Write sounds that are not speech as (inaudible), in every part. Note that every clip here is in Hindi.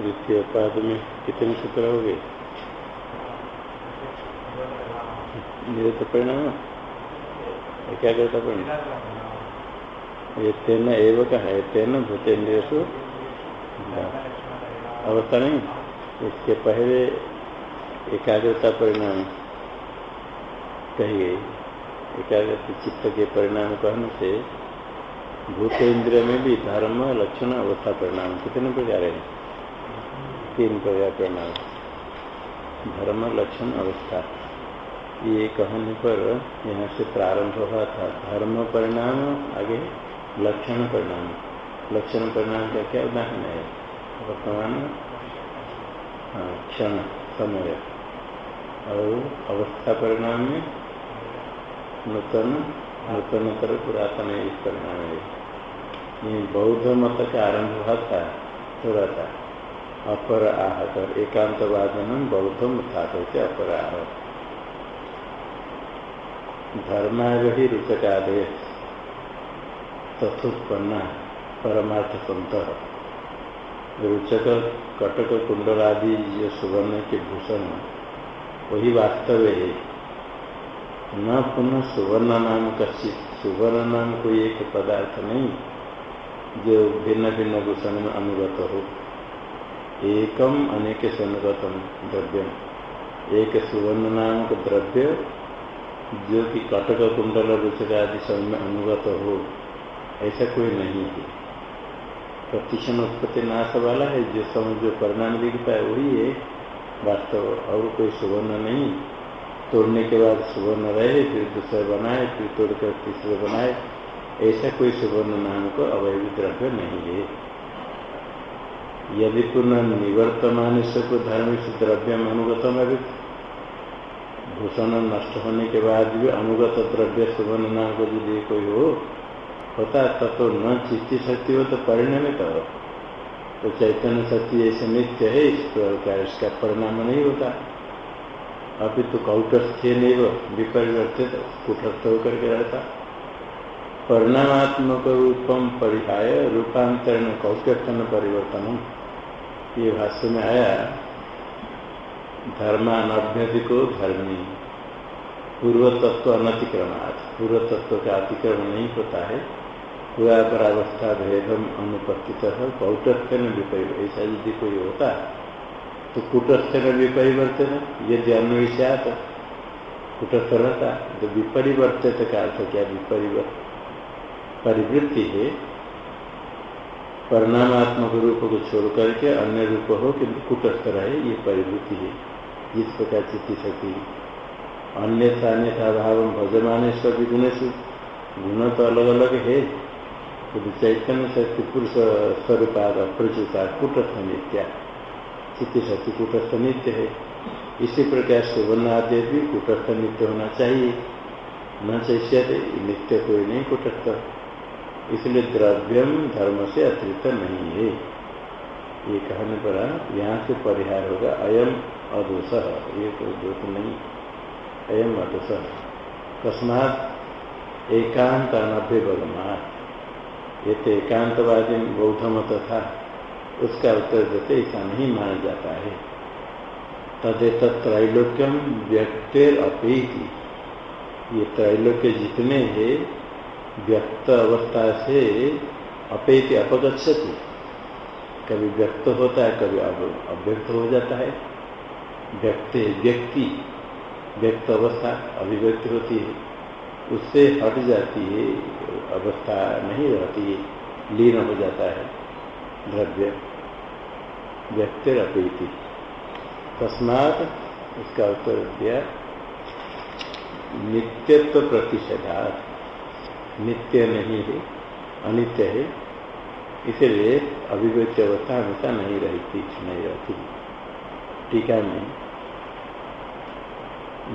द्वितीय पाद में कितने सूत्र हो गए निरत परिणाम क्या करता परिणाम? ये तेन एवं का है, तेन भूतेन्द्रिय अवस्था नहीं। इसके पहले एकाग्रता परिणाम कही गई। एकाग्रता चित्त के परिणाम कहने से भूत इंद्रिय में भी धर्म, लक्षण, अवस्था परिणाम कितने प्रकार है? तीन प्रकार परिणाम धर्म, लक्षण, अवस्था। ये कहने पर यहाँ से प्रारंभ हुआ था। धर्म परिणाम, आगे लक्षण परिणाम। लक्षण परिणाम का क्या उदाहरण है? वर्तमान हाँ क्षण, समय। और अवस्था परिणाम में नूतन नूतनतर पुरातन इस परिणाम है ये बौद्ध मत का आरंभ हुआ था, थोड़ा था। अपर आहत एकांत वादन बौद्धम था कहते अपर आह धर्मावि रुचकादय तथोत्पन्ना परमार्थ संत रुचक, कटक कुंडल आदि जो सुवर्ण के भूषण वही वास्तव है। न पुनः सुवर्ण नाम कश्चित, सुवर्ण नाम कोई एक पदार्थ नहीं, जो भिन्न भिन्न भूषण में अनुगत हो। एकम अनेक सन्गतम द्रव्यम। एक सुवर्ण नामक द्रव्य, जो कि कटक, कुंडल, रुचक आदि सब में अनुगत हो, ऐसा कोई नहीं है। प्रतिक्षण उत्पत्ति नाश वाला है, जो समय जो परिणाम दिखता है वही है, वास्तव। और कोई सुवर्ण नहीं। तोड़ने के बाद सुवर्ण रहे फिर दूसरे बनाए, फिर तोड़कर तीसरे बनाए, ऐसा कोई सुवर्ण नाम को अवैध द्रव्य नहीं है। यदि पुनः निवर्तमान से को धर्म से द्रव्य अनुगतम अभी भूषण नष्ट होने के बाद भी अनुगत द्रव्य सुवर्ण नाम को यदि कोई हो, होता तब तो न चित्ती शक्ति हो तो परिणमित हो तो चैतन्य शक्ति ऐसे नित्य है, इस प्रकार इसका परिणाम नहीं होता? अभी तो कौटस्थ नहीं विपरिवर्तित, कुटस्थ होकर के रहता। परिणामात्मक रूपम परिहाय, रूपांतरण, कौटस्थन परिवर्तन ये भाष्य में आया, धर्मानभ्यधिको धर्मी। पूर्व तत्व अनतिक्रमात् पूर्व तत्व का अतिक्रमण नहीं होता है। पूरा परावस्था भेदम अनुपस्थित में विपरीत। ऐसा यदि कोई होता तो कुटस्थ में विपरिवर्तन, यदि अन्वेषात, कुटस्थ रहता तो विपरिवर्तित का अर्थ क्या? विपरिवर्त परिवृत्ति है। परिणामात्मक रूप को छोड़ करके अन्य रूप हो किंतु कुटस्थ रहे, ये परिवृत्ति है। जिस प्रकार चित्ती शक्ति। अन्यथा अन्यथा भाव भजमान सभी गुण से गुण तो अलग अलग है। तो चैतन्य शक्ति पुरुष स्वरूपाद प्रचुता कुटस्थ नित्या। चित्ती शक्ति कुटस्थ नित्य है। इसी प्रकार सुवर्ण आदि भी कुटस्थ नित्य होना चाहिए। न चाहिए नित्य कोई नहीं कुटस्थ। इसलिए द्रव्यम धर्म से अतिरिक्त नहीं है। ये कहने पर यहाँ से परिहार होगा, अयम अदोष। ये कोई दोष नहीं। अयम अदोष। कस्मात एकांत अनभ्य बगमात ये तो एकांतवादी बौद्ध मत था उसका उत्तर देते ऐसा नहीं माना जाता है। तदेत त्रैलोक्यम व्यक्तिर अपेति ये त्रैलोक्य जितने हैं व्यक्त अवस्था से अपेति अपगछति कभी व्यक्त होता है, कभी अव्यक्त हो जाता है। व्यक्त, व्यक्ति व्यक्त अवस्था अभिव्यक्ति होती है। उससे हट जाती है, अवस्था नहीं रहती है, लीन हो जाता है, द्रव्य। व्यक्त अपेति तस्मात इसका उत्तर दिया, नित्यत्व प्रतिषेधार्थ नित्य नहीं है, अनित्य है। इसलिए अभिव्यक्ति अवस्था हमेशा नहीं रहती नहीं रहती। टीका में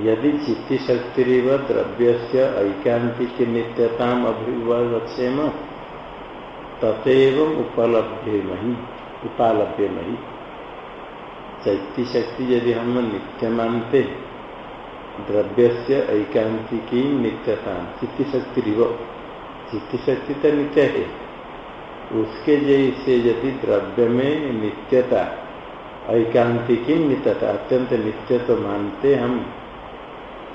यदि चित्ती शक्ति द्रव्य से ऐकांतिक नित्यता अभिवक्षेम तथेव उपलब्धे मही उपालभ्य मही चैत्य शक्ति यदि हम नित्य मानते द्रव्य से ऐकांतिकी नित्यता, चित्ती शक्ति चित्त शक्ति तो नित्य है। उसके जैसे यदि द्रव्य में नित्यता ऐकांतिकी नित्यता, अत्यंत नित्य तो मानते हम,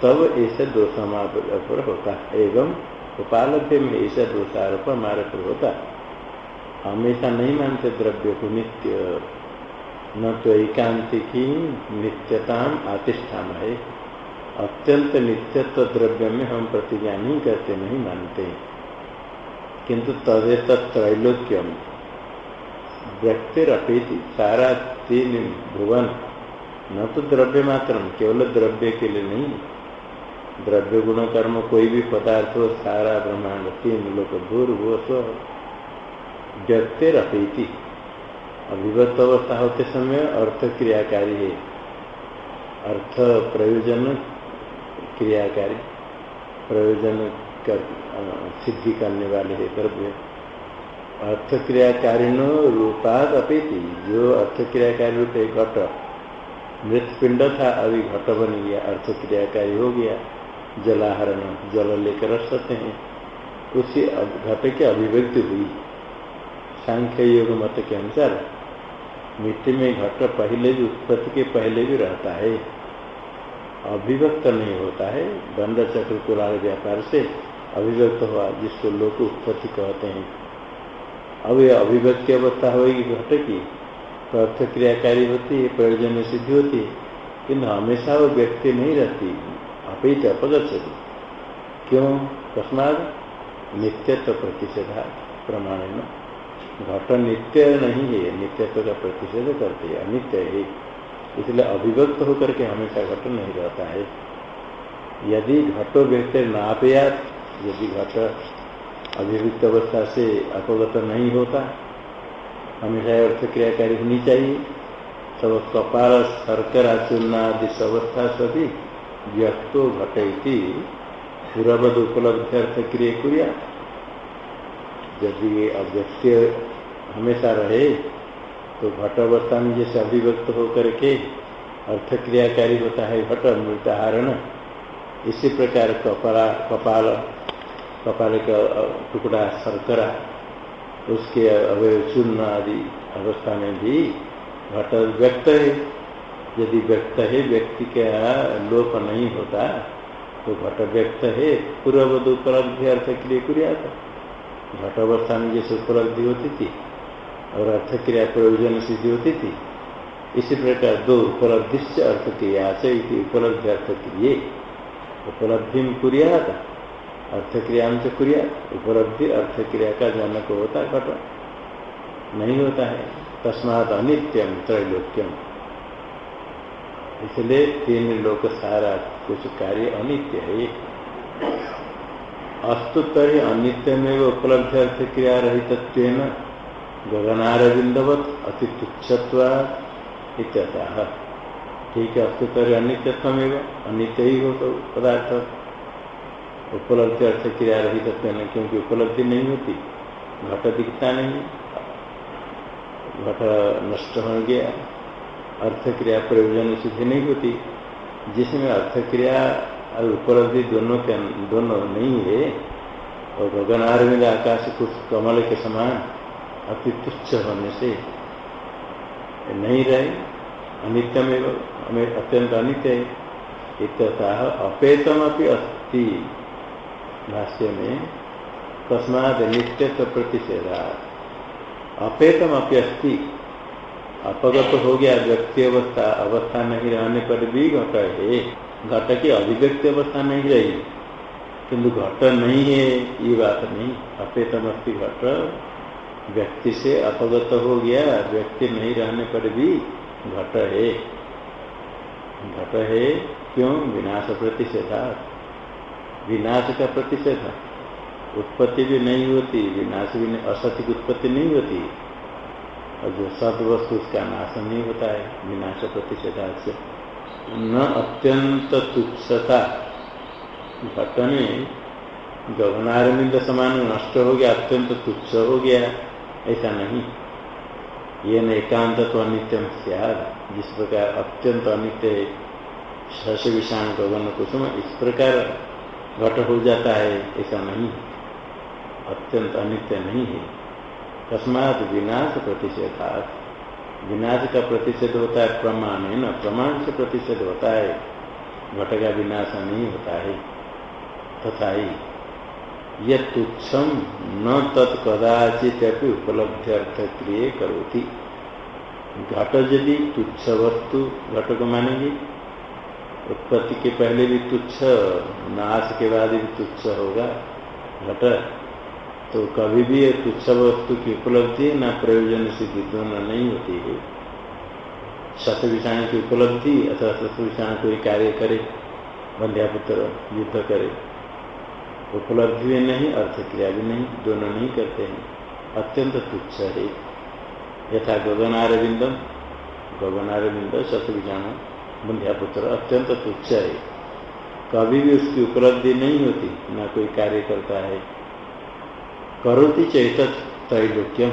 तब ऐसे दोष हमारे पर होता एवं उपालभ्य में ऐसा दोषारोप हमारे पर होता हमेशा नहीं मानते द्रव्य को नित्य, न तो एकांतिकी नित्यता आतिष्ठान है। अत्यंत नित्यत्व द्रव्य में हम प्रतिज्ञा नहीं करते, नहीं मानते। किंतु तदेत त्रैलोक्यम। व्यक्तिरपेति सारा तीन भुवन। न तो द्रव्य मात्र केवल द्रव्य के लिए नहीं। द्रव्य गुण कर्म कोई भी पदार्थ हो, सारा, ब्रह्मांड, तीन लोग भूर भू स्व व्यक्तिरपेति। अभिवक्त अवस्था होते समय अर्थ क्रियाकारी है। अर्थ प्रयोजन क्रियाकारी। प्रयोजन कर सिद्धि करने वाले है द्रव्य अर्थ क्रियाकारिण रूपात अपेति। जो अर्थ क्रियाकारी रूप है घट। मृतपिंड था, अभी घट बन गया अर्थ क्रियाकारी हो गया। जलाहरण, जल लेकर रख सकते हैं। उसी घट की अभिव्यक्ति हुई। सांख्य योग मत के अनुसार, मिट्टी में घट पहले भी, उत्पत्ति के पहले भी रहता है। अभिव्यक्त नहीं होता है। दंड चक्र कुलाल व्यापार से अभिव्यक्त हुआ, जिसको लोग उत्पत्ति कहते हैं। अब ये अभिव्यक्ति अवस्था होगी घट की अर्थ क्रियाकारी होती है, प्रयोजन में सिद्धि होती है, किंतु हमेशा वो व्यक्ति नहीं रहती अपित अपगछति क्यों? कस्मात नित्यत्व प्रतिषेधा प्रमाण घट नित्य नहीं है, नित्यत्व का प्रतिषेध करते है, अनित्य है। इसलिए अभिव्यक्त होकर के हमेशा घट नहीं रहता है। यदि घटो व्यक्ति नापयात यदि घट अभिव्यक्त अवस्था से अपगत नहीं होता, हमेशा अर्थ क्रियाकारी होनी चाहिए। सब कपाल शर्करा चूर्णा आदि अवस्था सभी व्यक्तो घटती पूर्वद उपलब्ध अर्थ क्रिय। क्रिया यदि ये अव्यक्ति हमेशा रहे तो घट अवस्था में जैसे अभिव्यक्त होकर के अर्थ क्रियाकारी होता है घट मृताहरण इसी प्रकार कपड़ा कपाल कपाल का टुकड़ा शर्करा, उसके अवय चूर्ण आदि अवस्था में भी घट व्यक्त है। यदि व्यक्त है, व्यक्ति का लोप नहीं होता तो घट व्यक्त है पूर्ववध उपलब्धि अर्थ के लिए क्रिया घट अवस्था में जैसे उपलब्धि होती थी और अर्थ क्रिया प्रयोजन सिद्धि होती थी, इसी प्रकार दो उपलब्धि से अर्थ क्रिया से उपलब्धि अर्थ क्रिय उपलब्धि में कुरिया था। अर्थ क्रिया में क्रिया, उपलब्धि अर्थ क्रिया का जनक होता है, घट। नहीं होता है। तस्मात अनित्यम त्रैलोक्यम इसलिए तीन लोग सारा कुछ कार्य अनित्य है। अस्तु तरी अनित्य में उपलब्ध अर्थ क्रिया रहित गगनारविंदवत अति तुच्छत्व ठीक है, अस्तु तरी अनित्यत्व अनित्य ही हो तो पदार्थ। उपलब्धि अर्थ क्रिया रहित क्योंकि उपलब्धि नहीं होती, घट दिखता नहीं, घट नष्ट हो गया, अर्थ क्रिया प्रयोजन सिद्धि नहीं होती। जिसमें अर्थ क्रिया और उपलब्धि दोनों के, दोनों नहीं है, और गगन आरविंद आकाश कुछ कमल के समान अति तुच्छ होने से नहीं रहे अनित्य में हमें अत्यंत अनित्य है। इत्यतः अपेतम अपनी अस्थि भाष्य में तस्माद नित्यत्व प्रतिषेधा। अपेतम अप्यस्थि अपगत हो गया व्यक्ति अवस्था अवस्था नहीं रहने पर भी घट है। घट की अभिव्यक्ति अवस्था नहीं रही। किंतु घट नहीं है, ये बात नहीं। अपेतम अस्थि घट। व्यक्ति से अपगत हो गया, व्यक्ति नहीं रहने पर भी घट है। घट है क्यों? विनाश प्रतिषेधा विनाश का प्रतिषेध उत्पत्ति भी नहीं होती, विनाश भी नहीं, असत्य की उत्पत्ति नहीं होती। और जो सद वस्तु उसका नाश नहीं होता है, विनाश प्रतिषेधा से न अत्यंत तुच्छता। घट में गगनारविंद समान नष्ट हो गया, अत्यंत तुच्छ हो गया, ऐसा नहीं। ये न एकांत तो अनित्यम सियाद। जिस प्रकार अत्यंत अनित्य शश विषाण गगन कुसुम, इस प्रकार घट हो जाता है, ऐसा नहीं अत्यंत अनित्य नहीं है। तस्मात विनाश प्रतिषेधात। विनाश का प्रतिषेध होता है प्रमाण, है ना? प्रमाण से प्रतिषेध होता है। घट का विनाश नहीं होता है। तथा ही यह तुच्छम न तत्कदाचित उपलब्धि अर्थ क्रिय करोती। घट यदि तुच्छ वस्तु, घट को मानेंगे? उत्पत्ति के पहले भी तुच्छ, नाश के बाद भी तुच्छ होगा। घट। तो कभी भी ये तुच्छ वस्तु की उपलब्धि न प्रयोजन सिद्धि दोनों नहीं होती है। शत विषाण की उपलब्धि अथवा शत विषाण कोई कार्य करे, बंध्यापुत्र युद्ध करे। उपलब्धि भी नहीं अर्थ क्रिया भी नहीं, दोनों नहीं करते हैं। अत्यंत तुच्छ है। यथा गगन आरविंदन गगन आरविंद गगनारविंदम गगनारविंद शतविजान बंध्यापुत्र अत्यंत तुच्छ है। कभी भी उसकी उपलब्धि नहीं होती, ना कोई कार्य करता है। करोति चैत त्रैलोक्यम।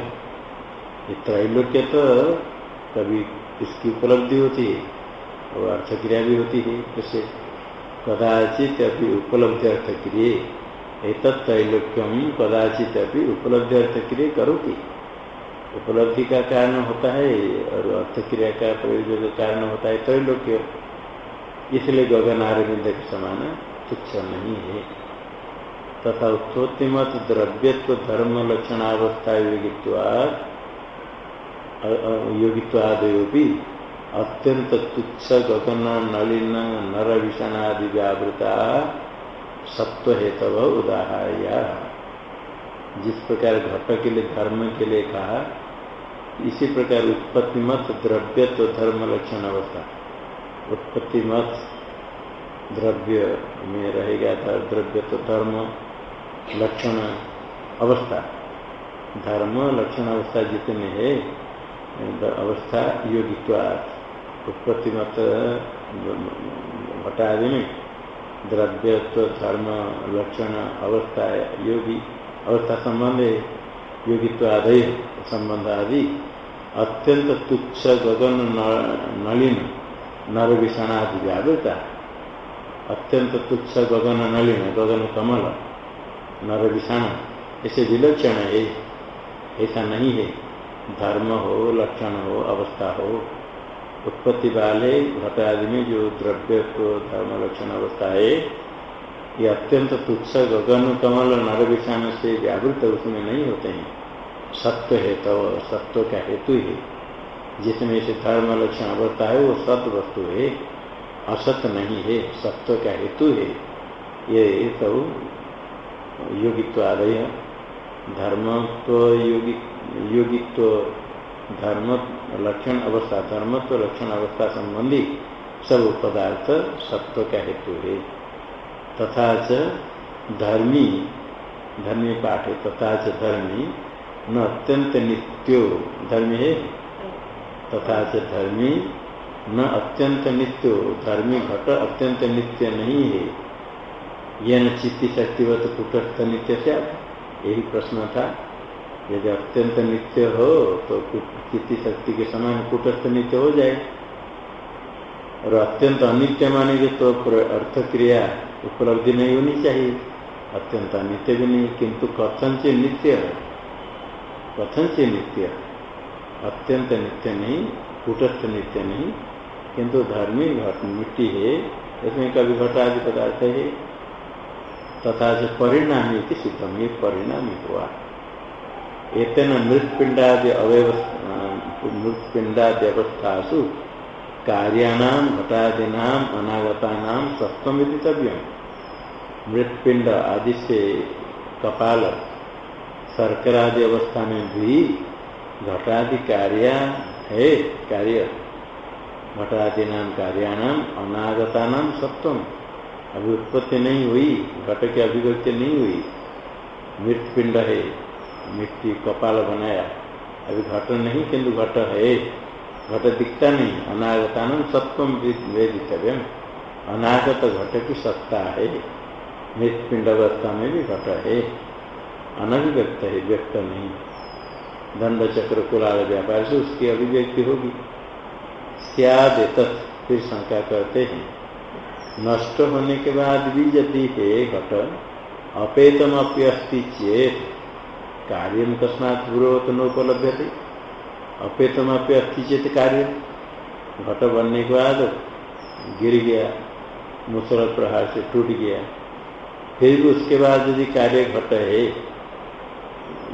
ये त्रैलोक्य तो कभी इसकी उपलब्धि होती है, और अर्थक्रिया भी होती है, जैसे कदाचित अभी उपलब्धि अर्थक्रिय एक त्रैलोक्यम कदाचित अभी उपलब्धि अर्थक्रिय करोती। उपलब्धि का कारण होता है और अर्थ क्रिया का प्रयोजन का कारण होता है त्रैलोक्य इसलिए गगन आरविंद के समान तुच्छ नहीं है। तथा उत्पत्तिमत द्रव्यत्व धर्म लक्षणावस्था योगित्वाद योगित्वादयो अत्यंत तुच्छ गगन, नलिन नर विषणादि व्यावृता सत्व हेतव उदाहया जिस प्रकार घट के लिए, धर्म के लिए कहा इसी प्रकार उत्पत्ति मत द्रव्य तो धर्म लक्षण अवस्था उत्पत्ति मत द्रव्य में रहेगा था द्रव्य तो धर्म लक्षण अवस्था। धर्म लक्षण अवस्था जितने है, अवस्था योगित्वात्। उत्पत्ति मत घटादि में द्रव्य तो धर्म लक्षण अवस्था योगी अवस्था संबंध है। योगित्व संबंध आदि अत्यंत तुच्छ गगन नलिन नर विषण आदि व्यावृता अत्यंत तुच्छ गगन नलिन, गगन कमल नर विषाण ऐसे विलक्षण है। ऐसा नहीं है। धर्म हो, लक्षण हो, अवस्था हो। उत्पत्ति वाले घट आदि में जो द्रव्य को धर्म, लक्षण, अवस्था है, ये अत्यंत तुच्छ गगन, कमल नर विषाण से व्यावृत उसमें नहीं होते हैं। सत्य है तो सत्व का हेतु है। जिसमें से धर्म लक्षण अवस्था है, वो सत्य वस्तु है। असत्य नहीं है, सत्व का हेतु है। ये तो योगित्व आदय। धर्म तो योगित्व, धर्म लक्षण अवस्था, धर्मत्व लक्षण अवस्था संबंधी सब पदार्थ सत्व का हेतु है। तथा च धर्मी धर्मी पाठ है, तथा च धर्मी न अत्यंत नित्यो धर्मी है। तथा से धर्मी न अत्यंत नित्यो, धर्मी घट अत्यंत नित्य नहीं है। यह न चित्ती शक्तिवत कुटस्थ नित्य से यही प्रश्न था। यदि अत्यंत नित्य हो तो चित्ती शक्ति के समान कुटस्थ नित्य हो जाए। और अत्यंत अनित्य मानेंगे तो अर्थ क्रिया उपलब्धि नहीं होनी चाहिए। अत्यंत अनित्य भी नहीं, किंतु कथन से नित्य है। कथन से नित्य। अत्यंत नित्य नहीं कुटस्थ नित्य नहीं, किंतु धार्मिक घट, मिट्टी है, इसमें कभी घटादि पदार्थ है। तथा जो परिणामी सिद्धम ये परिणामी हुआ। एतन मृतपिंडादि अवयव मृतपिंडादि अवस्थासु कार्याणाम घटादीनाम अनागतानाम सत्वमितव्यम मृतपिंड आदि से कपाल सर्करादि अवस्था में भी घटादि कार्य है, कार्य। घटादि नाम कार्याणाम अनागता नाम सत्वम। अभी उत्पत्ति नहीं हुई, घट की अभिव्यक्ति नहीं हुई। मृत पिंड है मिट्टी कपाल बनाया। अभी घट नहीं, किंतु घट है। घट दिखता नहीं अनागता नाम सत्वम वेदितव्यम। अनागत घट की सत्ता है मृत पिंड अवस्था में भी घट है। अनभिव्यक्त है, व्यक्त नहीं दंड चक्र कुलाल व्यापार से उसकी अभिव्यक्ति होगी। सियाद फिर शंका करते हैं। नष्ट होने के बाद भी यदि है घट अपेतम अपनी चेत, कार्य कस्मात पूर्वत नोपलब्ध थे अपेतम अपे अस्थि चेत कार्य। घट बनने के बाद गिर गया मुसल प्रहार से टूट गया। फिर उसके बाद यदि कार्य घट है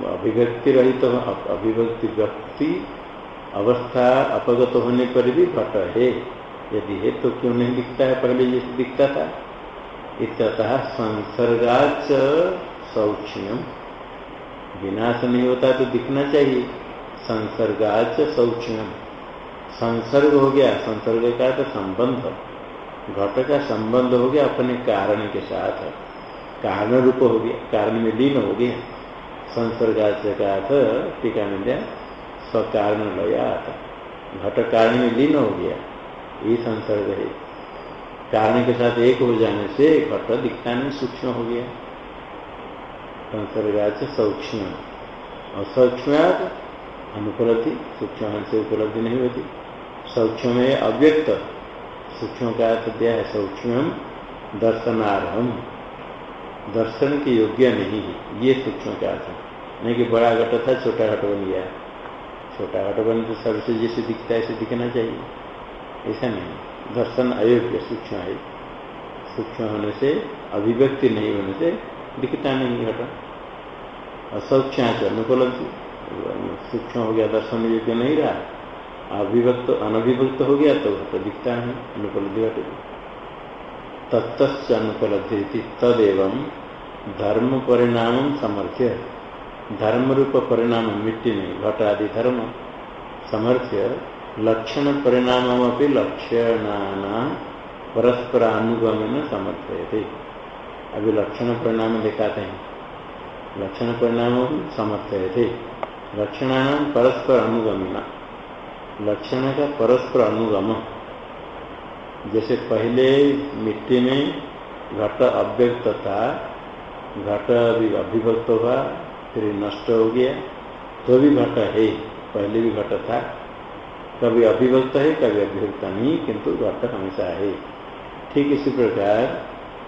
अभिव्यक्ति रही तो अभिव्यक्ति व्यक्ति अवस्था अपगत होने पर भी घट है। यदि है तो क्यों नहीं दिखता है? पहले जैसे दिखता था। इतः संसर्गाच सौक्ष्म विनाश नहीं होता तो दिखना चाहिए। संसर्गाच सौक्ष्म संसर्ग हो गया। संसर्ग का तो संबंध। घट का संबंध हो गया अपने कारण के साथ। कारण रूप हो गया। कारण में लीन हो गया। संसर्गाच का अर्थ टीका में दिया, स्वकारण लया घट कारण में लीन हो गया, ये संसर्ग है। कारण के साथ एक हो जाने से घट दिखता नहीं, सूक्ष्म हो गया। संसर्गाच सौक्ष्म। और सूक्ष्म अनुपलब्धि सूक्ष्म से उपलब्धि नहीं होती। सौक्ष्म है अव्यक्त। सूक्ष्म का अर्थ दिया है सूक्ष्म दर्शनारहम। दर्शन के योग्य नहीं है। ये सूक्ष्म का अर्थ नहीं कि बड़ा घट था, छोटा घट बन गया। छोटा घट बन तो सबसे जैसे दिखता है, ऐसे दिखना चाहिए। ऐसा नहीं। दर्शन अयोग्य, सूक्ष्म है। सूक्ष्म होने से, अभिव्यक्ति नहीं होने से दिखता नहीं घट। असौख्याच अनुपलब्धि सूक्ष्म हो गया, दर्शन योग्य नहीं रहा। अभिव्यक्त, अनभिव्यक्त हो गया तो घट दिखता है अनुपलब्धि घट तत्त अनुपलब्धि तदेव धर्म परिणाम समर्थ्य धर्म रूप परिणाम मिट्टी में घट आदि धर्म समर्थ्य लक्षण परिणाम लक्षणा परस्पर अनुगमन समर्थ्य अभी लक्षण परिणाम दिखाते हैं लक्षण परिणाम समर्थ्य थे लक्षणानाम परस्पर अनुगमना लक्षण का परस्पर अनुगम जैसे पहले मिट्टी में घट अव्यक्त था, घट अभी अभिव्यक्त हुआ, फिर नष्ट हो गया तो भी घट है, पहले भी घट था। कभी अभिव्यक्त है, कभी अभिव्यक्त नहीं, किंतु घट हमेशा है। ठीक इसी प्रकार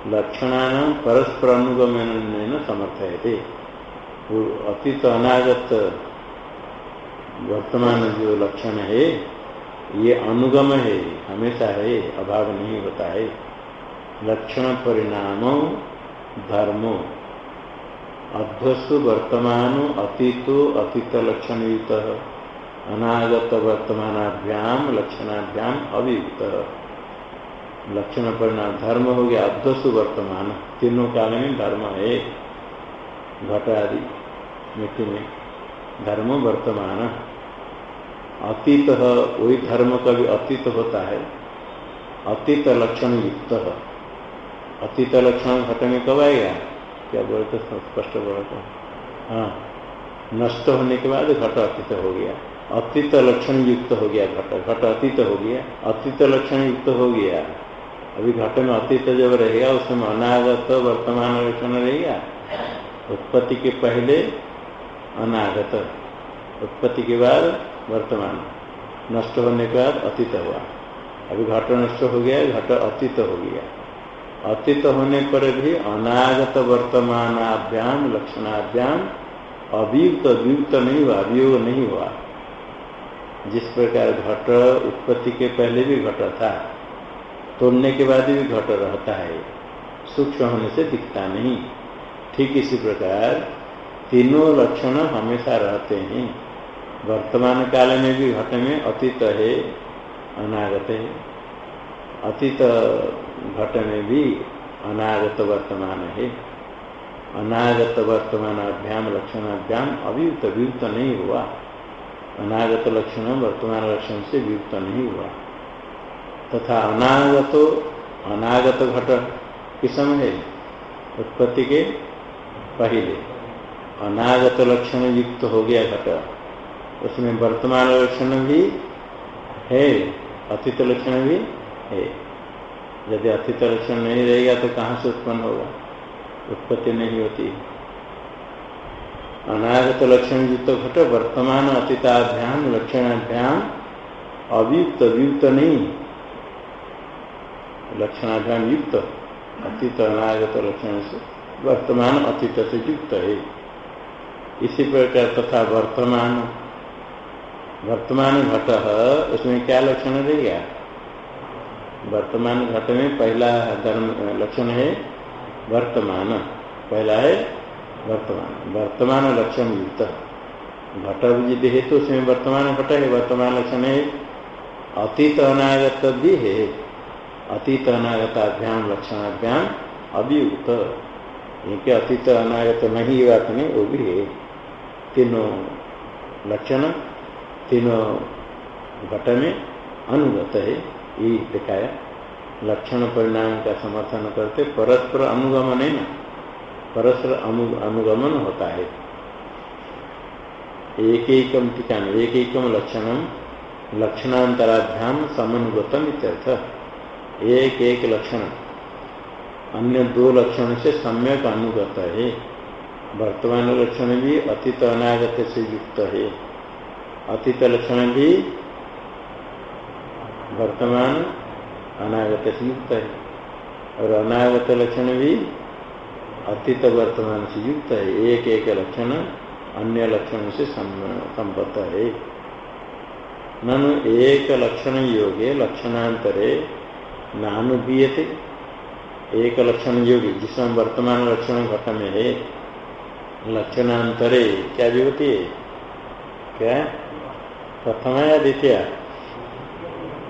लक्षणान परस्पर अनुगमन समर्थ है थे अतीत अनागत वर्तमान जो लक्षण है ये अनुगम है, हमेशा है अभाव नहीं होता है। लक्षण परिणाम धर्मो। अध्वसु वर्तमान, अतीतो, अतीत लक्षण युक्त अनागत वर्तमानाभ्याम, लक्षणाभ्याम अभियुक्त लक्षण परिणाम धर्म हो गया अध्वसु वर्तमान। तीनों काल में धर्म है। घट आदि मिट्टी में। धर्म वर्तमान। अतीत वही धर्म का भी अतीत होता है। अतीत लक्षण युक्त अतीत लक्षण घट में कब आएगा? क्या बोलते स्पष्ट बोलते हाँ। नष्ट होने के बाद घट अतीत हो गया। अतीत लक्षण युक्त हो गया घट। घट अतीत हो गया। अतीत लक्षण युक्त हो गया। अभी घट में अतीत जब रहेगा, उसमें अनागत वर्तमान लक्षण रहेगा। उत्पत्ति के पहले अनागत। उत्पत्ति के बाद वर्तमान। नष्ट होने के बाद अतीत हुआ। अभी घट नष्ट हो गया, घट अतीत हो गया। अतीत होने पर भी अनागत वर्तमानाभ्याम, लक्षणाभ्याम अभियुक्त अभियुक्त नहीं हुआ अभियोग नहीं हुआ। जिस प्रकार घट उत्पत्ति के पहले भी घट था, तोड़ने के बाद भी घट रहता है, सूक्ष्म होने से दिखता नहीं। ठीक इसी प्रकार तीनों लक्षण हमेशा रहते हैं। वर्तमान काल में भी घट में अतीत है, अनागत है। अतीत घट में भी अनागत वर्तमान है। अनागत वर्तमान अभ्याम लक्षण लक्षणाभ्याम अभियुक्त, वियुक्त नहीं हुआ। अनागत लक्षण वर्तमान लक्षण से वियुक्त नहीं हुआ। तथा अनागतो, अनागत घट किसम है? उत्पत्ति के पहले। अनागत लक्षण युक्त हो गया घट। उसमें वर्तमान लक्षण भी है, अतीत लक्षण भी है। यदि अतीत लक्षण नहीं रहेगा तो कहाँ से उत्पन्न होगा? उत्पत्ति नहीं होती। अनागत लक्षण युक्त घट, वर्तमान अतीताभ्याम, लक्षणाभ्याम, अव्युक्त, व्युक्त नहीं। लक्षणाभ्याम युक्त, अतीत अनागत लक्षण से वर्तमान अतीत से युक्त है। इसी प्रकार तथा वर्तमान वर्तमान घट, उसमें क्या लक्षण रहेगा वर्तमान घट में पहला धर्म लक्षण है वर्तमान। पहला है वर्तमान। वर्तमान लक्षण युक्त। घट विजित है तो उसमें वर्तमान घट है, वर्तमान लक्षण है। अतीत अनागत भी है। अतीत अनागताभ्याम लक्षणाभ्याम अभियुक्त। इनके अतीत अनागत नहीं बात नहीं, वो भी है। तीनों लक्षण तीनों घट में अनुगत है, ये दिखाया। लक्षण परिणाम का समर्थन करते परस्पर अनुगमन है ना? परस्पर अनुगमन होता है। एक एकम टीका एक एकम लक्षणम लक्षणांतराभ्याम समनुगतम इत्यर्थ। एक एक लक्षण। अन्य दो लक्षण से सम्यक अनुगत है। वर्तमान लक्षण भी अतीत अनागत से युक्त है। अतीत लक्षण भी वर्तमान अनागत से युक्त है। और अनागत लक्षण भी अतीत वर्तमान से युक्त है। एक एक लक्षण अन्य लक्षण से संबद्ध है। ननु एक लक्षण योगे लक्षणांतरे नानुभीयते एक लक्षण योगी जिसमें वर्तमान लक्षण घट में है, लक्षणांतरे क्या होती है? क्या? प्रथम या द्वितीय?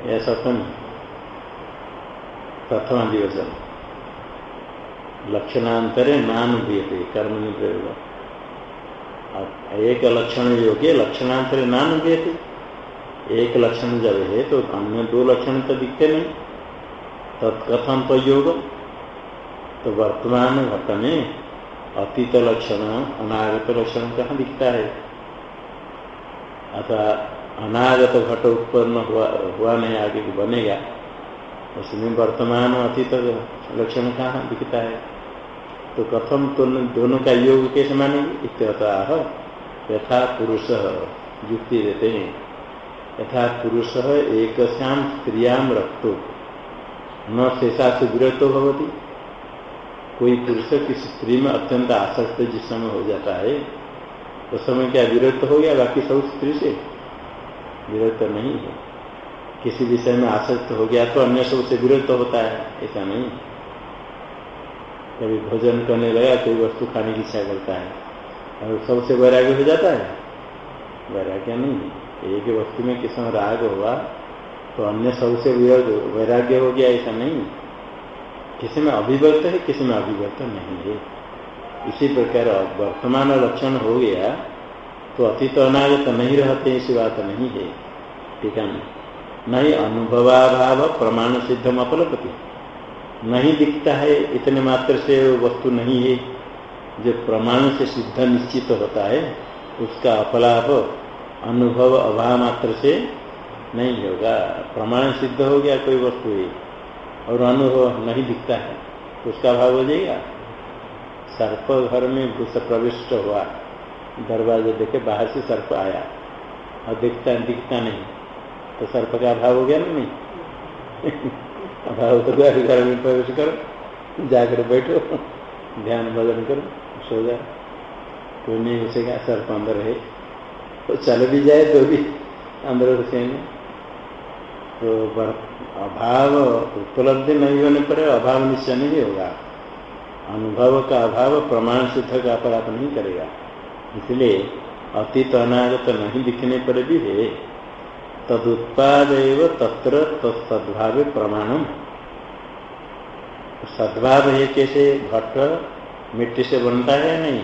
या सप्तम? प्रथम दिवस लक्षणांतरे नानुभीयते कर्म नहीं प्रयोग एक लक्षण योग्य लक्षणांतरे नानुभीयते। एक लक्षण जब है तो अन्य दो लक्षण तो दिखते नहीं। तत्कथन तो योग। तो वर्तमान घट में अतीत लक्षण, अनागत लक्षण कहाँ दिखता है? अतः अनागत घट उत्पन्न हुआ हुआ नहीं आगे बनेगा उसमें वर्तमान अतीत लक्षण कहाँ दिखता है तो कथम तो दोनों का योग कैसे मानेंगे इत्यतः यथा पुरुष युक्ति देते हैं यथा पुरुष एक श्याम स्त्रियाम रक्तो न शेषा से विरक्त भवती कोई पुरुष किसी स्त्री में अत्यंत आसक्त जिस समय हो जाता है उस तो समय क्या विरक्त हो गया बाकी सब स्त्री से विरक्त नहीं है। किसी विषय में आसक्त हो गया तो अन्य सबसे विरोध तो होता है, ऐसा नहीं। कभी भोजन करने लगा कोई वस्तु खाने की इच्छा करता है। और सबसे वैराग्य हो जाता है। वैराग्य नहीं एक वस्तु में किस समय राग हुआ तो अन्य सबसे विरोध, वैराग्य हो गया, ऐसा नहीं। किसी में अभिव्यक्त है, किसी में अभिव्यक्त नहीं है। इसी प्रकार वर्तमान लक्षण हो गया तो अतीत अनागत नहीं रहते ऐसी बात नहीं है ठीक है नहीं अनुभवाभाव प्रमाण सिद्ध अपलपति नहीं दिखता है, इतने मात्र से वस्तु नहीं है। जो प्रमाण से सिद्ध निश्चित होता है, उसका अपलाप अनुभव अभाव मात्र से नहीं होगा। प्रमाण सिद्ध हो गया कोई वस्तु है, और अनुभव नहीं दिखता है तो उसका भाव हो जाएगा। सर्प घर में घुस प्रविष्ट हुआ। दरवाजे देखे, बाहर से सर्प आया। और दिखता दिखता नहीं। तो सर्प का अभाव हो गया ना नहीं? (laughs) अभाव तो गया, घर में प्रवेश करो, जाकर बैठो, ध्यान भजन करो, सो जाए कोई नहीं घुसेगा सर्प अंदर है। तो चल भी जाए तो भी अंदर घुसेंगे तो अभाव, उपलब्धि नहीं होने पर अभाव निश्चय नहीं होगा। अनुभव का अभाव, प्रमाण सिद्ध का अपराध नहीं करेगा। इसलिए अतीत अनागत नहीं दिखने पर भी है। तदुत्पाद तत्र तत्सद्भाव प्रमाणम। सद्भाव है कैसे? घट मिट्टी से बनता है नहीं?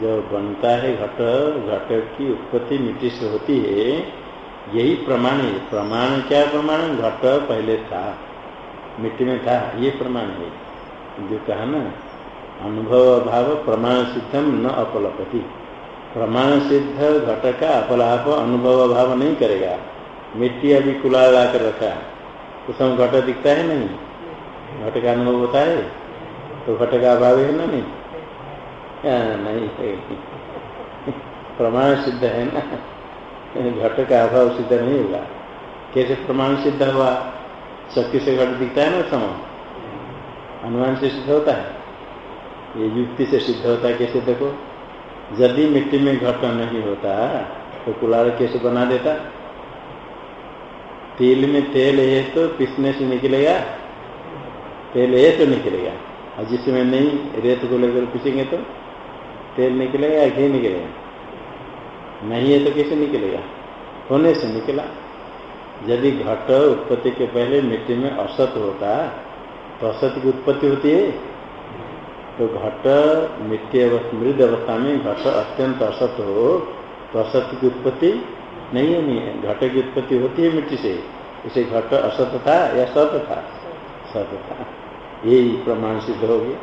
जो बनता है घट घट की उत्पत्ति मिट्टी से होती है, यही प्रमाण है। प्रमाण क्या प्रमाण? घट पहले था, मिट्टी में था, ये प्रमाण है। जो कहा ना अनुभव भाव प्रमाण सिद्धम न अपलपति। प्रमाण सिद्ध घट का अपलाप अनुभव भाव नहीं करेगा। मिट्टी अभी कुला ला कर रखा उस समय घट दिखता है नहीं? घट का अनुभव होता है? तो घट का अभाव है ना नहीं? आ, नहीं है। प्रमाण सिद्ध है ना? घट का अभाव सिद्ध नहीं होगा। कैसे प्रमाण सिद्ध हुआ? शक्ति से घट दिखता है ना समय अनुमान से सिद्ध होता है। ये युक्ति से सिद्ध होता है कैसे? देखो, यदि मिट्टी में घट नहीं होता तो कुलाड़ कैसे बना देता? तेल में तेल है तो पिसने से निकलेगा, तेल है तो निकलेगा। और जिसमें नहीं रेत को लेकर पिसेंगे तो तेल निकलेगा या घी निकलेगा? नहीं है तो कैसे निकलेगा? होने से निकला। यदि घट उत्पत्ति के पहले मिट्टी में असत होता तो असत की उत्पत्ति होती है। तो घट मिट्टी मृद अवस्था में घट अत्यंत असत हो तो असत की उत्पत्ति नहीं होनी है घट की उत्पत्ति होती है मिट्टी से इसे घट असत था या सत था सत था यही प्रमाण सिद्ध हो गया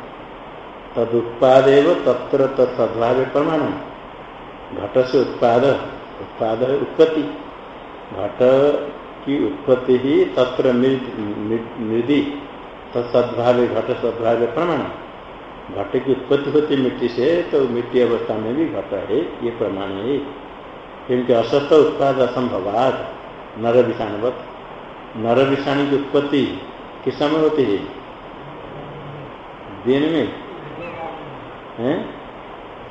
तद उत्पाद तत्र तद्भाव प्रमाण घट से उत्पाद उत्पाद है उत्पत्ति घट की उत्पत्ति ही तत्र मृदि तत्सद्भाव घट सद्भाव प्रमाण घट की उत्पत्ति होती मिट्टी से तो मिट्टी अवस्था में भी घट है, ये प्रमाण है। क्योंकि असत उत्पाद असंभवाद नर विषाणुवत। नर विषाणु की उत्पत्ति किस समय होती है? दिन में। है?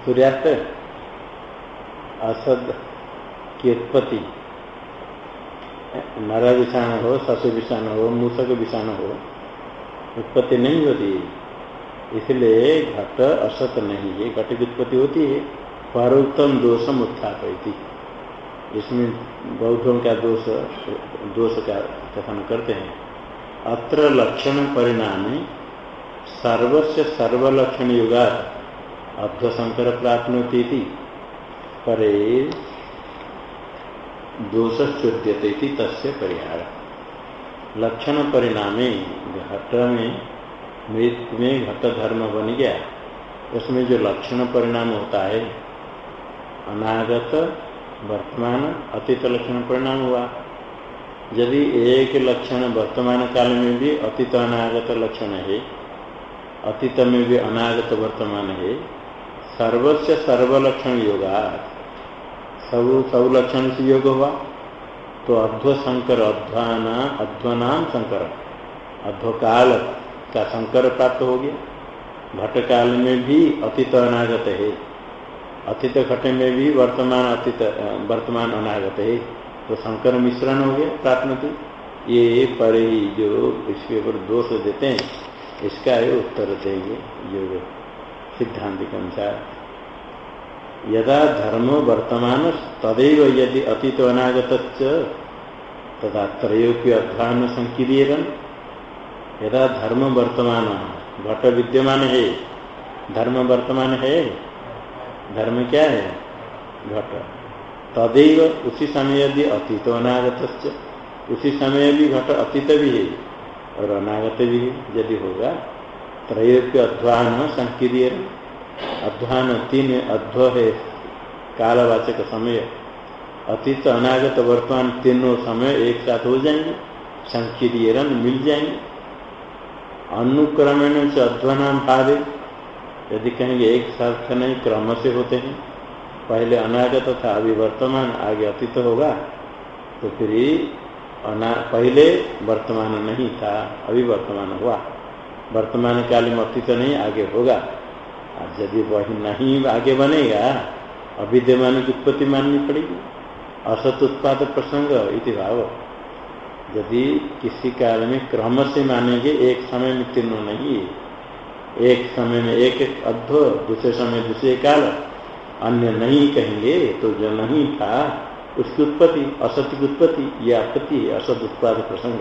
सूर्यास्त। असद की उत्पत्ति। नर विषाणु हो सस विषाणु हो मूसक विषाणु हो, उत्पत्ति नहीं होती इसलिए घट असत नहीं है, घट की उत्पत्ति होती है। परोत्तम दोषम उत्थापयती इसमें बौद्धों का दोष दोष का कथन करते हैं। अत्र लक्षण परिणाम सर्वस्व सर्वलक्षण युगा अध्वशंकर प्राप्नोती परे दोषच्युद्यते तस्य परिहार। लक्षण परिणामे घट में मृत में घट धर्म बन गया। उसमें जो लक्षण परिणाम होता है, अनागत, वर्तमान, अतीत लक्षण परिणाम हुआ। यदि एक लक्षण वर्तमान काल में भी अतीत अनागत लक्षण है, अतीत में भी अनागत वर्तमान है सर्वस्व सर्वलक्षण योगा सब सब लक्षण से योग हुआ तो अध्व शंकर अध्वाना अध्वनाम शंकर अध्वकाल का शंकर प्राप्त हो गया। घट काल में भी अतीत अनागत है। अतीत घट में भी वर्तमान अतीत वर्तमान अनागत है। तो शंकर मिश्रण हो गया प्राप्त। ये पर ही जो इसके ऊपर दोष देते हैं, इसका ही उत्तर देंगे योग सिद्धांत के अनुसार। यदा धर्मो वर्तमान तदैव यदि अतीत अनागत तथा त्रयोपी अध्वान संकीर्यन यदा धर्म वर्तमान, घट विद्यमान है। धर्म वर्तमान है? धर्म क्या है? घट। तदैव उसी समय यदि अतीत अनागत उसी समय भी घट अतीत भी है और अनागत भी यदि होगा त्रयोप्य अध्वान संकीर्यन अध्वान तीन अध्व है, कालवाचक समय। अतीत, अनागत, वर्तमान तीनों समय एक साथ हो जाएँगे संकीर्यन मिल जाएँगे। अनुक्रमण से अध्वनाम भावे। यदि कहेंगे एक साथ नहीं क्रम से होते हैं। पहले अनागत था अभी वर्तमान आगे अतीत होगा तो फिर अना, पहले वर्तमान नहीं था अभी वर्तमान हुआ। वर्तमान काल में अतीत नहीं, आगे होगा। और यदि वही नहीं आगे बनेगा, अविद्यमान की उत्पत्ति माननी पड़ेगी। असत उत्पाद प्रसंग इति भाव। यदि किसी काल में क्रम से मानेंगे, एक समय में तीनों नहीं, एक समय में एक अध्व दूसरे समय दूसरे काल, अन्य नहीं कहेंगे तो जो नहीं था, उसकी उत्पत्ति, असत्य की उत्पत्ति यह आपत्ति है असत उत्पाद प्रसंग।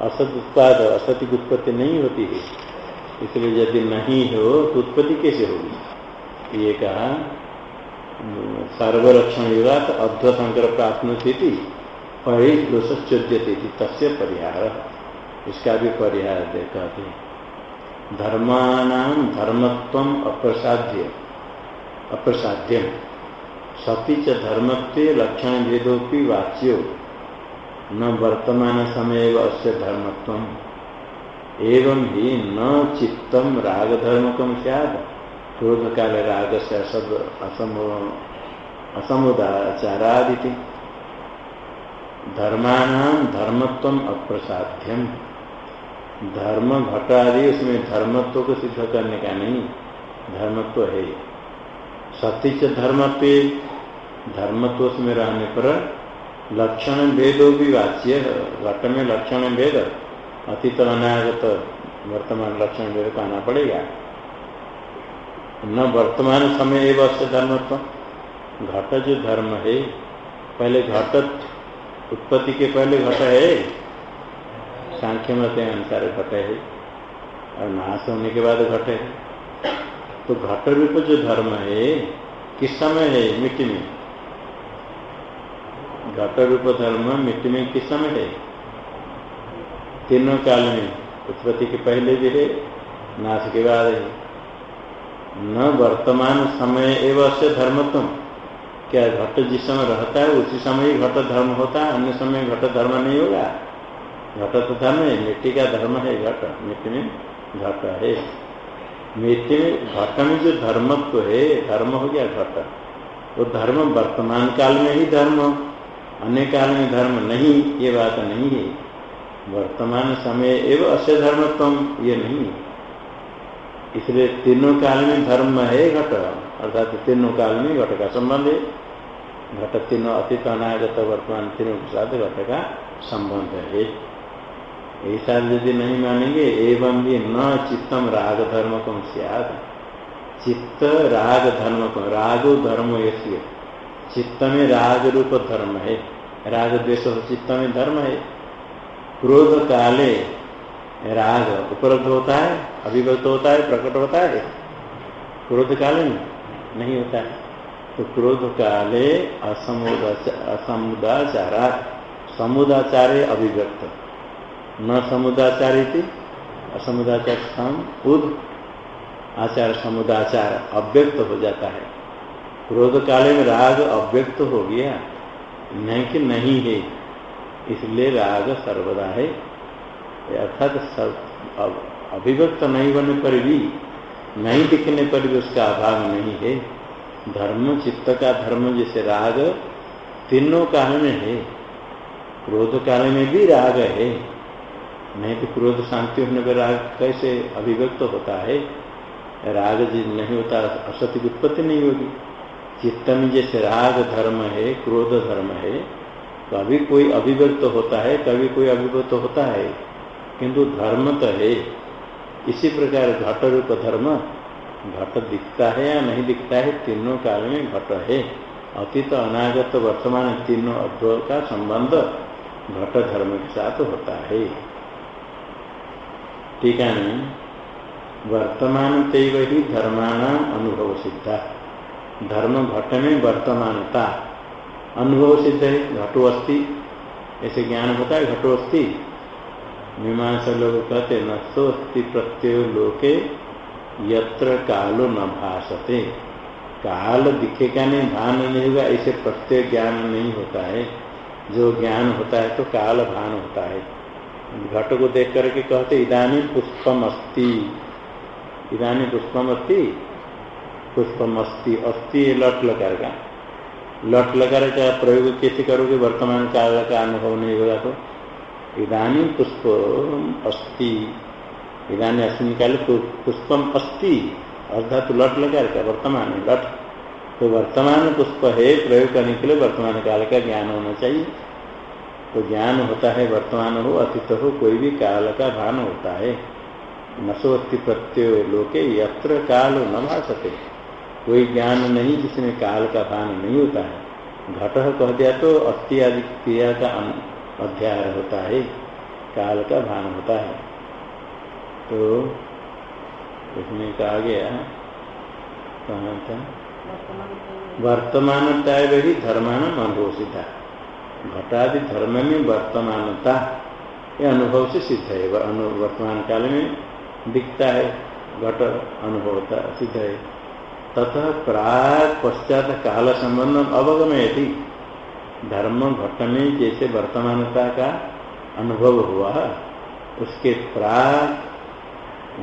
असत उत्पाद, असत्य की उत्पत्ति नहीं होती है। इसलिए यदि नहीं हो तो उत्पत्ति कैसे होगी? ये कहा सर्वरक्षण युगा तो प्राप्ति परे दोष चोद्यते तस्य परिहार। इसका भी परिहार कहते धर्मान धर्मत्व अप्रसाद्य अप्रसाध्यम सती च धर्मत्व लक्षण भेदोपि वाच्यो। न वर्तमान समय अस्य धर्मत्व एवं ही न चित्तम राग सैद क्रोध काल राग से असद असमुदाचारादि धर्मान धर्मत्व अप्रसाध्यम धर्म घट आदि उसमें धर्मत्व को सिद्ध करने का नहीं, धर्मत्व है। सतीच धर्मत्व धर्मत्व में रहने पर लक्षण भेदो भी वाच्य घट में लक्षण भेद, अतीत अनागत, वर्तमान लक्षण भेद को आना पड़ेगा। न वर्तमान समय एवं अस्य धर्मत्व। घट जो धर्म है, पहले घट उत्पत्ति के पहले घट है। सांख्य मत अनुसार घट है। और नाश होने के बाद घट है। तो घट रूप जो धर्म है, किस समय है? मिट्टी में। घट रूप धर्म मिट्टी में किस समय है? तीनों काल में। उत्पत्ति के पहले भी है, नाश के बाद है। न वर्तमान समय एवं से धर्मत्म क्या घट जिस समय रहता है, उसी समय ही घट धर्म होता है, अन्य समय घट धर्म नहीं होगा। घट तो धर्म है, मिट्टी का धर्म है घट, मिट्टी में घट है। मिट्टी में घट में जो धर्मत्व है, धर्म हो गया घट। वो धर्म वर्तमान काल में ही धर्म, अन्य काल में धर्म नहीं, ये बात नहीं है। वर्तमान समय एवं अस्य धर्मत्व ये नहीं। इसलिए तीनों काल में धर्म है घट। अर्थात तीनों काल में घट का संबंध है। घट तीनों अतीत अनागत वर्तमान तीनों के साथ घट का संबंध है। ऐसा यदि नहीं मानेंगे, एवं भी न चित्तम राग धर्म कम सियाद चित्त राग धर्म कम रागो धर्म ऐसी चित्त में राग रूप धर्म है। राग द्वेष चित्त में धर्म है। क्रोध काले राग उपलब्ध होता है, अभिव्यक्त होता है, प्रकट होता है। क्रोध काले में नहीं होता तो क्रोध काले असमुदाचारा, समुदाचारे अभिव्यक्त। न समुदाचार असमुदाचार सम उद, आचार समुदाचार अव्यक्त हो जाता है। क्रोध काले में राग अव्यक्त हो गया। नहीं कि नहीं है, इसलिए राग सर्वदा है। अर्थात अभिव्यक्त नहीं होने पर भी नहीं दिखने पर भी उसका अभाव नहीं है। धर्म चित्त का धर्म जैसे राग तीनों काल में है। क्रोध काल में भी राग है। नहीं तो क्रोध शांति होने पर राग कैसे अभिव्यक्त होता है? राग नहीं होता, असत्य की उत्पत्ति नहीं होगी। चित्त में जैसे राग धर्म है, क्रोध धर्म है, कभी कोई अभिव्यक्त होता है, कभी कोई अभिव्यक्त होता है। किंतु धर्म तो है। इसी प्रकार घट रूप धर्म, घट दिखता है या नहीं दिखता है, तीनों काल में घट है। अतीत, अनागत, वर्तमान तीनों अद्भुत का संबंध घट धर्म के साथ होता है। ठीक है वर्तमान तेव ही धर्मान अनुभव सिद्धा। धर्म घट में वर्तमानता। अनुभव सिद्ध है घटो अस्थि ऐसे ज्ञान होता है घटो अस्थि मीमांसा लोग कहते न तो अस्थि प्रत्यय लोके यत्र कालो न भाषते काल दिखेगा नहीं, भान नहीं होगा, ऐसे प्रत्यय ज्ञान नहीं होता है। जो ज्ञान होता है तो काल भान होता है। घट को देख करके कहते इधानी पुष्पम अस्ति इधानी पुष्पम अस्ति पुष्पम अस्ति अस्थि लट लकार का लट लकार का प्रयोग कैसे करोगे? वर्तमान काल का अनुभव नहीं होगा तो। इधानी पुष्प अस्ति। इधानी अस्मिन काल पुष्पम अस्ति। अर्थात लट लगा का वर्तमान लट। तो वर्तमान पुष्प है, प्रयोग करने के लिए वर्तमान काल का ज्ञान होना चाहिए। तो ज्ञान होता है, वर्तमान हो, अतीत हो, कोई भी काल का भान होता है। नशोत्ति प्रत्यय लोके यत्र काल न भाषते कोई ज्ञान नहीं जिसमें काल का भान नहीं होता है। घट कह दिया तो अस्थि आदि क्रिया का अध्याय होता है काल का भान होता है। तो इसमें कहा गया कहा था? वर्तमान ही धर्मान सिद्धा घटादि धर्म में वर्तमानता ये अनुभव से सिद्ध है। वर्तमान काल में दिखता है घट अनुभवता सिद्ध है। तथा प्राग पश्चात काल संबंध अवगमय थी धर्म घट में जैसे वर्तमानता का अनुभव हुआ, उसके प्राग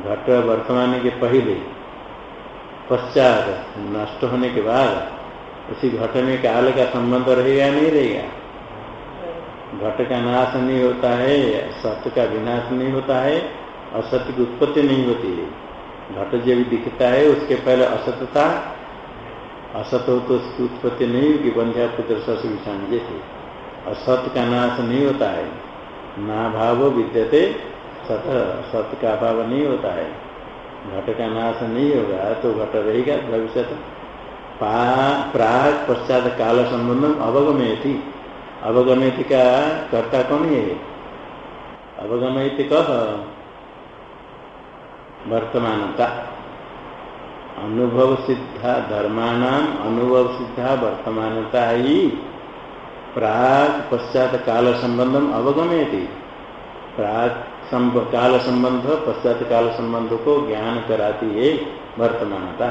घट वर्तमान के पहले, पश्चात नष्ट होने के बाद, उसी घट में काल का संबंध रहेगा नहीं रहेगा? घट का नाश नहीं होता है, सत्य का विनाश नहीं होता है, असत्य की उत्पत्ति नहीं होती है। घट जब दिखता है, उसके पहले असत्यता असत हो तो उसकी उत्पत्ति नहीं होगी, बंध्या पुत्र सस विषाण जैसे असत का नाश नहीं होता है। ना भाव विद्यते, सत सत का अभाव नहीं होता है। घट का नाश नहीं होगा तो घट रहेगा भविष्य प्राग पश्चात काल संबंधम अवगमयती अवगमयति का कर्ता कौन है? अवगमयति कह, वर्तमानता। अनुभव सिद्धा धर्माणाम अनुभव सिद्धा वर्तमानता ही प्राग पश्चात काल संबंधम अवगमयती। प्राग काल संबंध पश्चात काल संबंध को ज्ञान कराती है वर्तमानता।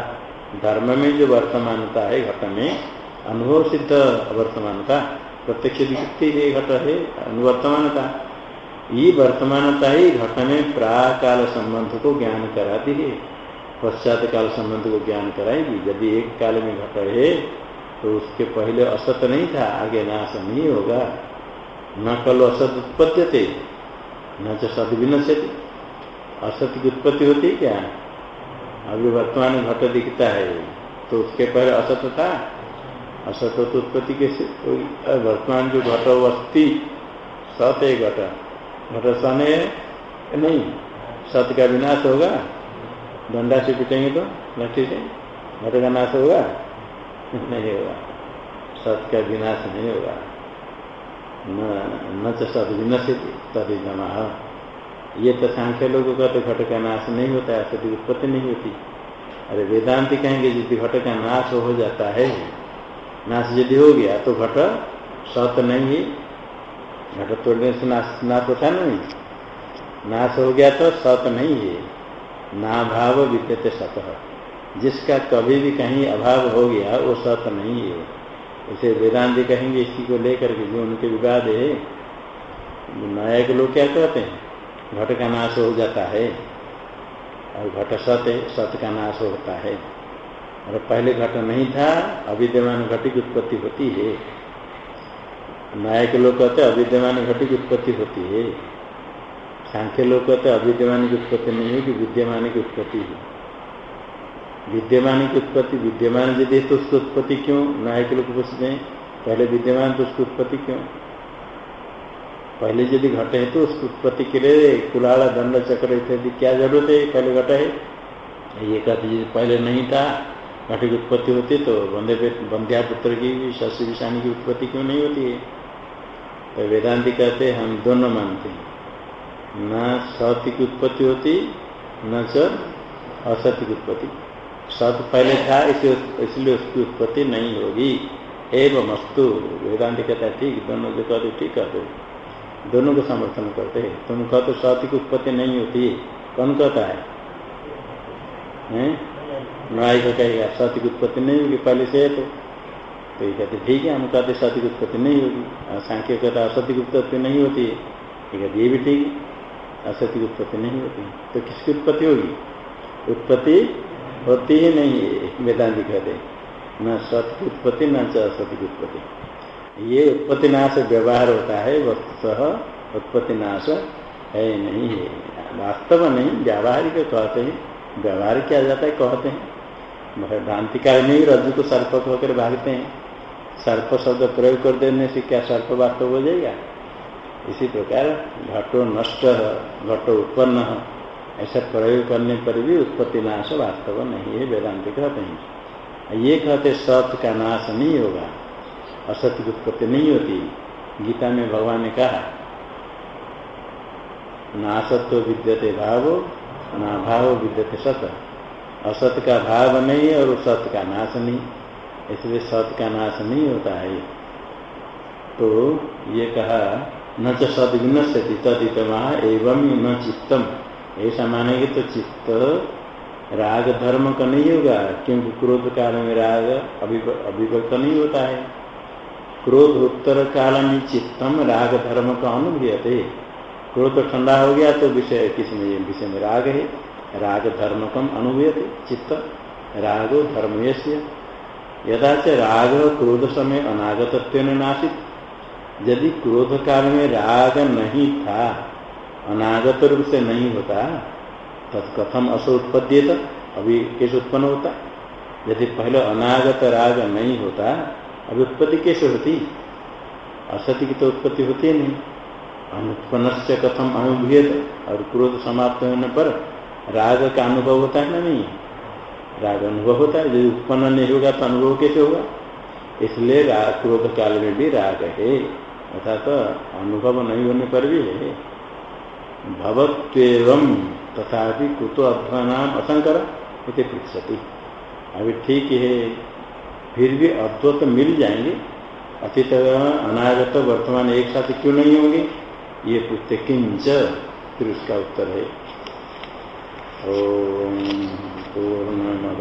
धर्म में जो वर्तमानता है घट में अनुभव सिद्ध वर्तमानता। प्रत्यक्ष दिखती है घट है, अनुवर्तमानता। ये वर्तमानता ही घट में प्राकाल संबंध को ज्ञान कराती है। पश्चात काल संबंध को ज्ञान कराएगी। यदि एक काल में घट है तो उसके पहले असत नहीं था, आगे नाश नहीं होगा। न कल असत उत्पत्ति थे न तो सद भी असत की उत्पत्ति होती क्या? अभी वर्तमान घट दिखता है तो उसके पहले असत था। असत तो उत्पत्ति कैसे वर्तमान जो घट अस्थि सत है घट। घट सन है नहीं, सत का विनाश होगा। डंडा से पिटेंगे तो लट्ठी से घट का नाश होगा, नहीं होगा। सत का विनाश नहीं होगा। न तो सद विनश तद जमा ये तो सांख्य लोगों का तो घट का नाश नहीं होता है सती उत्पत्ति नहीं होती। अरे वेदांति कहेंगे, यदि घट का नाश हो जाता है, नाश यदि हो गया तो घट सत नहीं। है घट तोड़ने से नाश नाश होता नहीं। नाश हो गया तो सत नहीं है। ना भाव विद्यते सत जिसका कभी भी कहीं अभाव हो गया, वो सत नहीं है। इसे वेदांति कहेंगे, इसी को लेकर के जो उनके विवाद है नायक लोग क्या कहते हैं? घट का नाश हो जाता है और घट सत है, सत का नाश होता है। और पहले घट नहीं था, अविद्यमान घटी की उत्पत्ति होती है। नायक लोग कहते अविद्यमान घटी की उत्पत्ति होती है। सांख्य लोग कहते अविद्यमान की उत्पत्ति नहीं है कि विद्यमान की उत्पत्ति विद्यमान की उत्पत्ति, विद्यमान यदि तो उसकी उत्पत्ति क्यों? नायक लोग पूछते हैं। पहले विद्यमान तो उसकी उत्पत्ति क्यों? पहले यदि घट है तो उसकी उत्पत्ति के लिए कुलाड़ा दंड, चक्र इत्यादि क्या ज़रूरत है? पहले घट है। ये कहते पहले नहीं था, घट की उत्पत्ति होती तो बंदे बंध्या पुत्र की शशि विषाणी की उत्पत्ति क्यों नहीं होती है? तो वेदांति कहते हम दोनों मानते हैं। न सत्य की उत्पत्ति होती, न असत्य की उत्पत्ति। सत्य पहले था इसलिए उसकी उत्पत्ति नहीं होगी। एवं अस्तु, वेदांत कहता है, ठीक, दोनों जो कहते ठीक कहते दोनों को समर्थन करते हैं। तुम कह तो सत्य की उत्पत्ति नहीं होती। कौन कहता है? न्याय को कहेगा सत्य की उत्पत्ति नहीं होगी पहले से तो। तो ये कहते, ठीक है, हम कहते सत्य की उत्पत्ति नहीं होगी। सांख्य कहता असत्य की उत्पत्ति नहीं होती। है ये कहते, ये भी ठीक है। असत्य की उत्पत्ति नहीं होती। तो किसकी उत्पत्ति होगी? उत्पत्ति होती ही नहीं है वेदांति कहते न सत्य की उत्पत्ति, न असत्य की उत्पत्ति। ये उत्पत्ति नाश व्यवहार होता है, वस्तुतः उत्पत्ति नाश है नहीं। है वास्तव नहीं, व्यावहारिक कहते हैं। व्यवहार किया जाता है, कहते हैं। भ्रांतिकाल में ही रज्जु को सर्प होकर भागते हैं। सर्प शब्द प्रयोग कर देने से क्या सर्प वास्तव हो जाएगा? इसी प्रकार घटो नष्ट घटो उत्पन्न, ऐसा प्रयोग करने पर भी उत्पत्ति नाश वास्तव नहीं है, वेदांति कहते हैं। ये कहते सत्य का नाश नहीं होगा असत्य की उत्पत्ति नहीं होती। गीता में भगवान ने कहा न असत्व विद्यते भाव ना भाव विद्यते सत। असत का भाव नहीं और सत्य का नाश नहीं, इसलिए सत का नाश नहीं होता है। तो ये कहा न च सद विनश्यति तदित एवं न चित्तम। ऐसा मानेंगे तो चित्त राग धर्म का नहीं होगा क्योंकि क्रोध काल में राग अभिव्यक्त नहीं होता है क्रोध उत्तर काल में चित्तम राग धर्म का अनुभूयते क्रोध ठंडा हो गया तो विषय किसमें विषय में राग है। राग धर्म कम अनुभूयते चित्त। रागो धर्म यदा से राग क्रोध समय अनागत नाशित यदि क्रोध काल में राग नहीं था, अनागत रूप से नहीं होता, तत्कथम असो उत्पद्येत अभी कैसे उत्पन्न होता। यदि पहले अनागत राग नहीं होता, अभी उत्पत्ति कैसे होती। असत्य की तो उत्पत्ति होती नहीं। अनुत्पन्न से कथम अनुभूत और क्रोध समाप्त होने पर राग का अनुभव होता है ना नहीं? राग अनुभव होता है, यदि उत्पन्न नहीं होगा तो अनुभव कैसे होगा? इसलिए क्रोध काल में भी राग है। अर्थात तो अनुभव नहीं होने पर भी भवत्व तथा कुतो अध्वानाम असंकर पृछती अभी ठीक है, फिर भी अद्वत मिल जाएँगे। अतीत अनागत वर्तमान एक साथ क्यों नहीं होंगे? ये पूछते, किंच? फिर उसका उत्तर है, ओम पूर्णमद